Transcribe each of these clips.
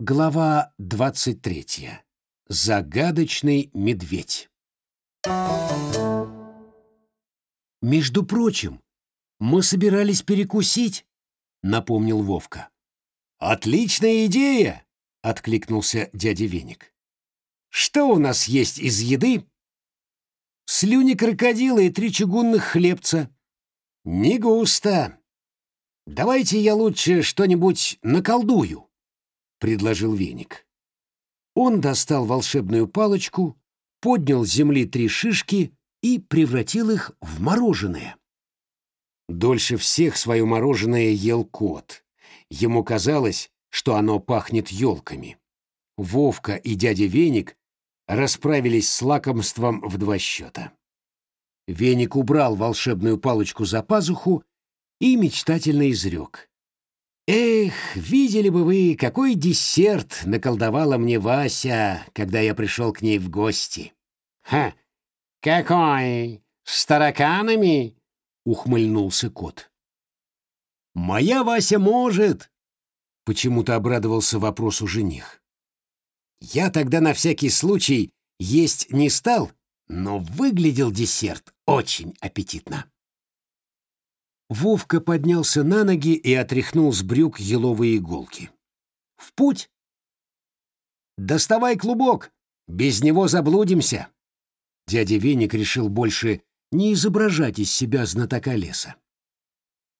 Глава 23. Загадочный медведь. Между прочим, мы собирались перекусить, напомнил Вовка. Отличная идея, откликнулся дядя Веник. Что у нас есть из еды? Слюни крокодила и три чугунных хлебца. Не густо. Давайте я лучше что-нибудь наколдую. — предложил веник. Он достал волшебную палочку, поднял с земли три шишки и превратил их в мороженое. Дольше всех свое мороженое ел кот. Ему казалось, что оно пахнет елками. Вовка и дядя Веник расправились с лакомством в два счета. Веник убрал волшебную палочку за пазуху и мечтательно изрек. Эх, видели бы вы, какой десерт наколдовала мне Вася, когда я пришел к ней в гости. Ха, какой? С тараканами? Ухмыльнулся кот. Моя Вася может, почему-то обрадовался вопросу жених. Я тогда на всякий случай есть не стал, но выглядел десерт очень аппетитно. Вовка поднялся на ноги и отряхнул с брюк еловые иголки. «В путь!» «Доставай клубок! Без него заблудимся!» Дядя Веник решил больше не изображать из себя знатока леса.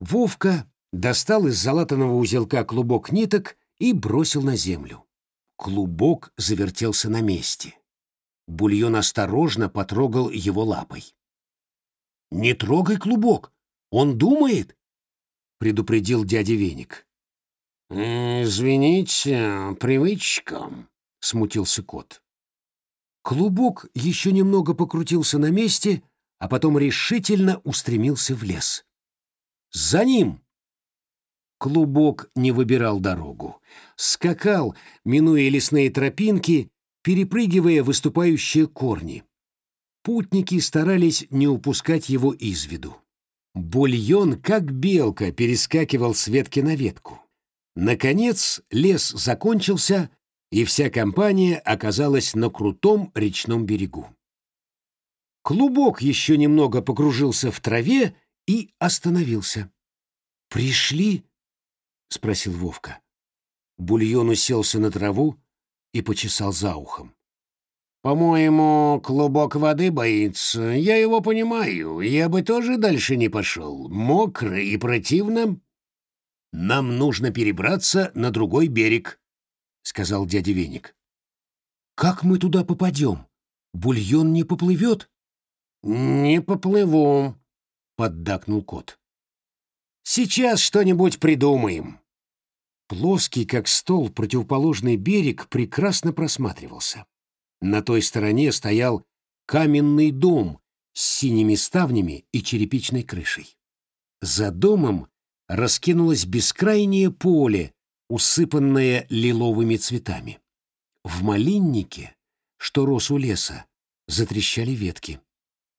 Вовка достал из залатанного узелка клубок ниток и бросил на землю. Клубок завертелся на месте. Бульон осторожно потрогал его лапой. «Не трогай клубок!» Он думает? предупредил дядя Веник. «Извините, привычка», — смутился кот. Клубок еще немного покрутился на месте, а потом решительно устремился в лес. «За ним!» Клубок не выбирал дорогу. Скакал, минуя лесные тропинки, перепрыгивая выступающие корни. Путники старались не упускать его из виду. Бульон, как белка, перескакивал с ветки на ветку. Наконец лес закончился, и вся компания оказалась на крутом речном берегу. Клубок еще немного покружился в траве и остановился. «Пришли?» — спросил Вовка. Бульон уселся на траву и почесал за ухом. По-моему, клубок воды боится. Я его понимаю. Я бы тоже дальше не пошел. Мокро и противно. Нам нужно перебраться на другой берег, сказал дядя Веник. Как мы туда попадем? Бульон не поплывет? Не поплыву, поддакнул кот. Сейчас что-нибудь придумаем. Плоский, как стол, противоположный берег прекрасно просматривался. На той стороне стоял каменный дом с синими ставнями и черепичной крышей. За домом раскинулось бескрайнее поле, усыпанное лиловыми цветами. В малиннике, что рос у леса, затрещали ветки.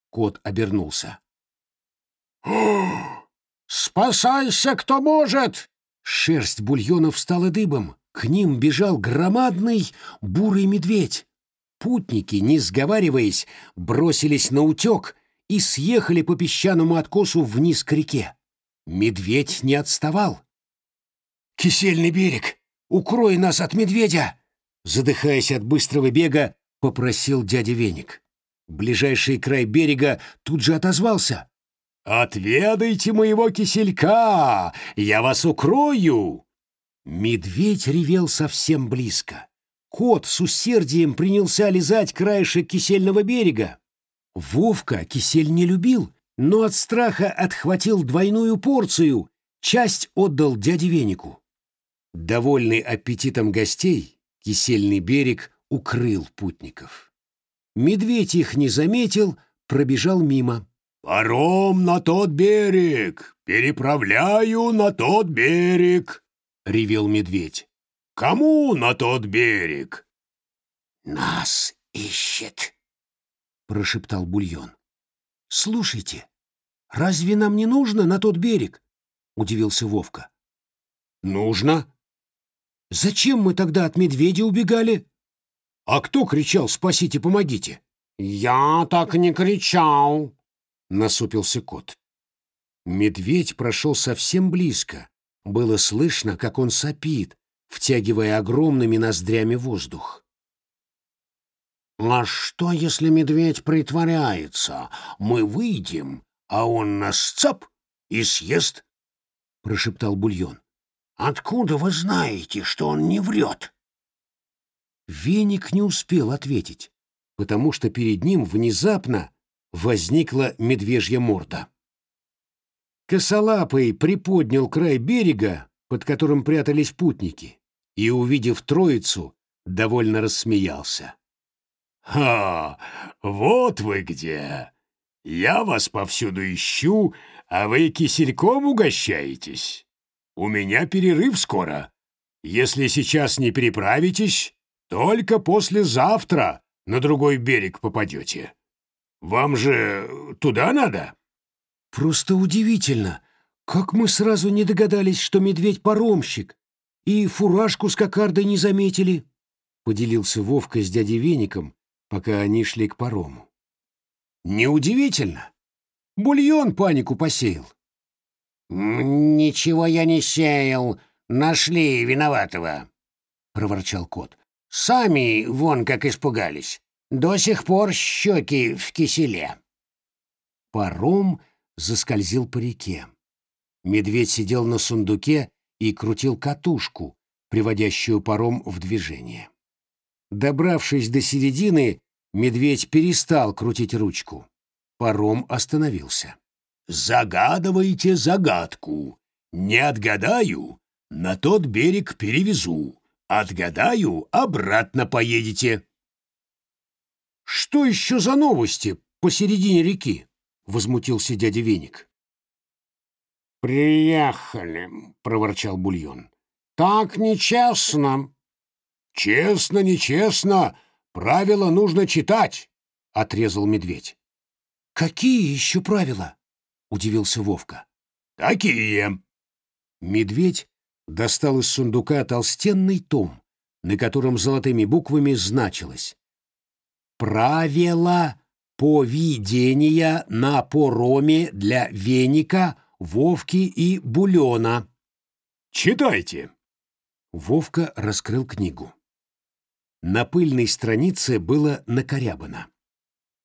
Кот обернулся. «Спасайся, кто может!» Шерсть бульонов стала дыбом. К ним бежал громадный бурый медведь. Путники, не сговариваясь, бросились на утек и съехали по песчаному откосу вниз к реке. Медведь не отставал. «Кисельный берег! Укрой нас от медведя!» Задыхаясь от быстрого бега, попросил дядя Веник. Ближайший край берега тут же отозвался. «Отведайте моего киселька! Я вас укрою!» Медведь ревел совсем близко. Кот с усердием принялся лизать краешек кисельного берега. Вовка кисель не любил, но от страха отхватил двойную порцию, часть отдал дяде Венику. Довольный аппетитом гостей, кисельный берег укрыл путников. Медведь их не заметил, пробежал мимо. «Паром на тот берег! Переправляю на тот берег!» — ревел медведь. Кому на тот берег? Нас ищет, прошептал Бульон. Слушайте, разве нам не нужно на тот берег? удивился Вовка. Нужно. Зачем мы тогда от медведя убегали? А кто кричал «Спасите, помогите»? Я так не кричал, насупился кот. Медведь прошел совсем близко. Было слышно, как он сопит, втягивая огромными ноздрями воздух. «А что, если медведь притворяется? Мы выйдем, а он нас цап и съест?» — прошептал Бульон. «Откуда вы знаете, что он не врет?» Веник не успел ответить, потому что перед ним внезапно возникла медвежья морда. Косолапый приподнял край берега, под которым прятались путники, и, увидев троицу, довольно рассмеялся. «Ха! Вот вы где! Я вас повсюду ищу, а вы кисельком угощаетесь. У меня перерыв скоро. Если сейчас не переправитесь, только послезавтра на другой берег попадете. Вам же туда надо?» «Просто удивительно, как мы сразу не догадались, что медведь паромщик, и фуражку с кокардой не заметили», — поделился Вовка с дядей Веником, пока они шли к парому. «Неудивительно. Бульон панику посеял». «Ничего я не сеял. Нашли виноватого», — проворчал кот. «Сами вон как испугались. До сих пор щеки в киселе». Паром заскользил по реке. Медведь сидел на сундуке и крутил катушку, приводящую паром в движение. Добравшись до середины, медведь перестал крутить ручку. Паром остановился. «Загадывайте загадку. Не отгадаю, на тот берег перевезу. Отгадаю, обратно поедете». «Что еще за новости посередине реки?» — возмутился дядя Веник. «Приехали», — проворчал Бульон. «Так нечестно». «Честно, нечестно. Правила нужно читать», — отрезал медведь. «Какие еще правила?» — удивился Вовка. «Такие». Медведь достал из сундука толстенный том, на котором золотыми буквами значилось «Правила поведения на пороме для веника, Вовки и Булена». «Читайте». Вовка раскрыл книгу. На пыльной странице было накорябано.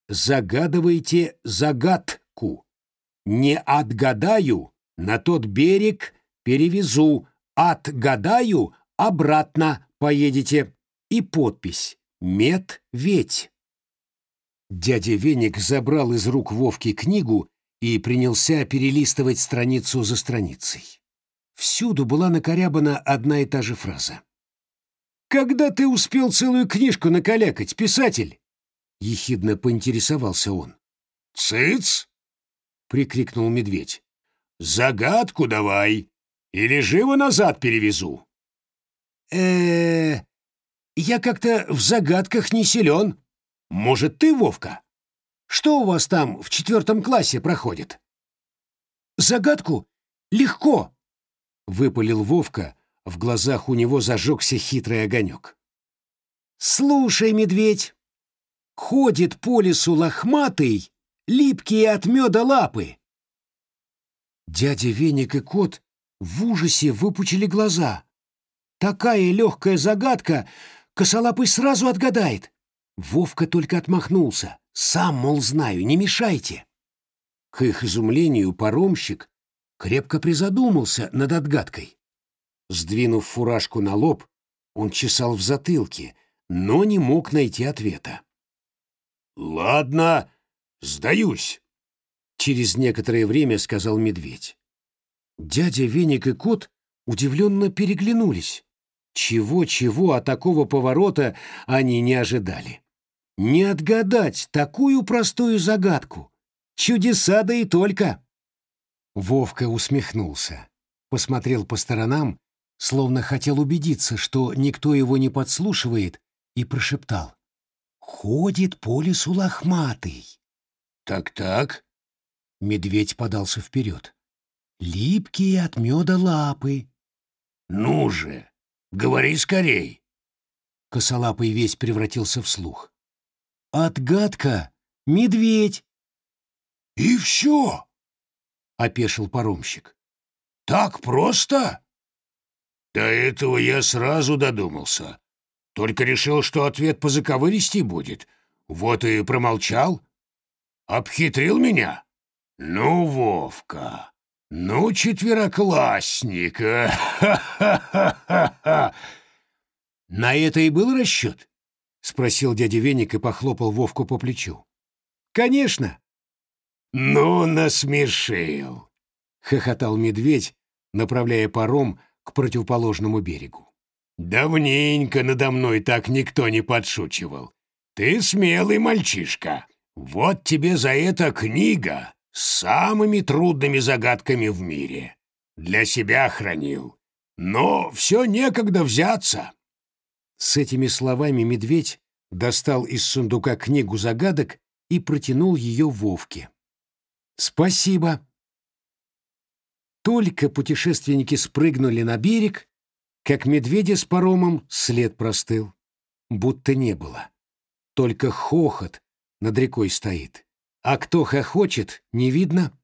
«Загадывайте загадку. Не отгадаю, на тот берег перевезу. Отгадаю, обратно поедете». И подпись «Медведь». Дядя Веник забрал из рук Вовки книгу и принялся перелистывать страницу за страницей. Всюду была накорябана одна и та же фраза. «Когда ты успел целую книжку накалякать, писатель?» — ехидно поинтересовался он. «Цыц!» — прикрикнул медведь. «Загадку давай, или живо назад перевезу». э я как-то в загадках не силен. Может, ты, Вовка? Что у вас там в четвертом классе проходит?» «Загадку? Легко!» — выпалил Вовка, в глазах у него зажегся хитрый огонек. «Слушай, медведь, ходит по лесу лохматый, липкие от меда лапы». Дядя Веник и кот в ужасе выпучили глаза. Такая легкая загадка косолапый сразу отгадает. Вовка только отмахнулся. Сам, мол, знаю, не мешайте. К их изумлению паромщик крепко призадумался над отгадкой. Сдвинув фуражку на лоб, он чесал в затылке, но не мог найти ответа. «Ладно, сдаюсь», — через некоторое время сказал медведь. Дядя Веник и кот удивленно переглянулись. Чего-чего, а такого поворота они не ожидали. Не отгадать такую простую загадку. Чудеса да и только. Вовка усмехнулся, посмотрел по сторонам словно хотел убедиться, что никто его не подслушивает, и прошептал. «Ходит по лесу лохматый». «Так-так». Медведь подался вперед. «Липкие от меда лапы». «Ну же, Говори скорей. Косолапый весь превратился в слух. Отгадка! Медведь! И все? — опешил паромщик. Так просто? До этого я сразу додумался. Только решил, что ответ по заковыристей будет. Вот и промолчал. Обхитрил меня? Ну, Вовка, ну, четвероклассник. На это и был расчет? Спросил дядя Веник и похлопал Вовку по плечу. Конечно. Ну, насмешил. Хохотал медведь, направляя паром к противоположному берегу. Давненько надо мной так никто не подшучивал. Ты смелый мальчишка. Вот тебе за это книга с самыми трудными загадками в мире. Для себя хранил. Но все некогда взяться. С этими словами медведь достал из сундука книгу загадок и протянул ее Вовке. «Спасибо!» Только путешественники спрыгнули на берег, как медведя с паромом след простыл, будто не было. Только хохот над рекой стоит, а кто хохочет, не видно.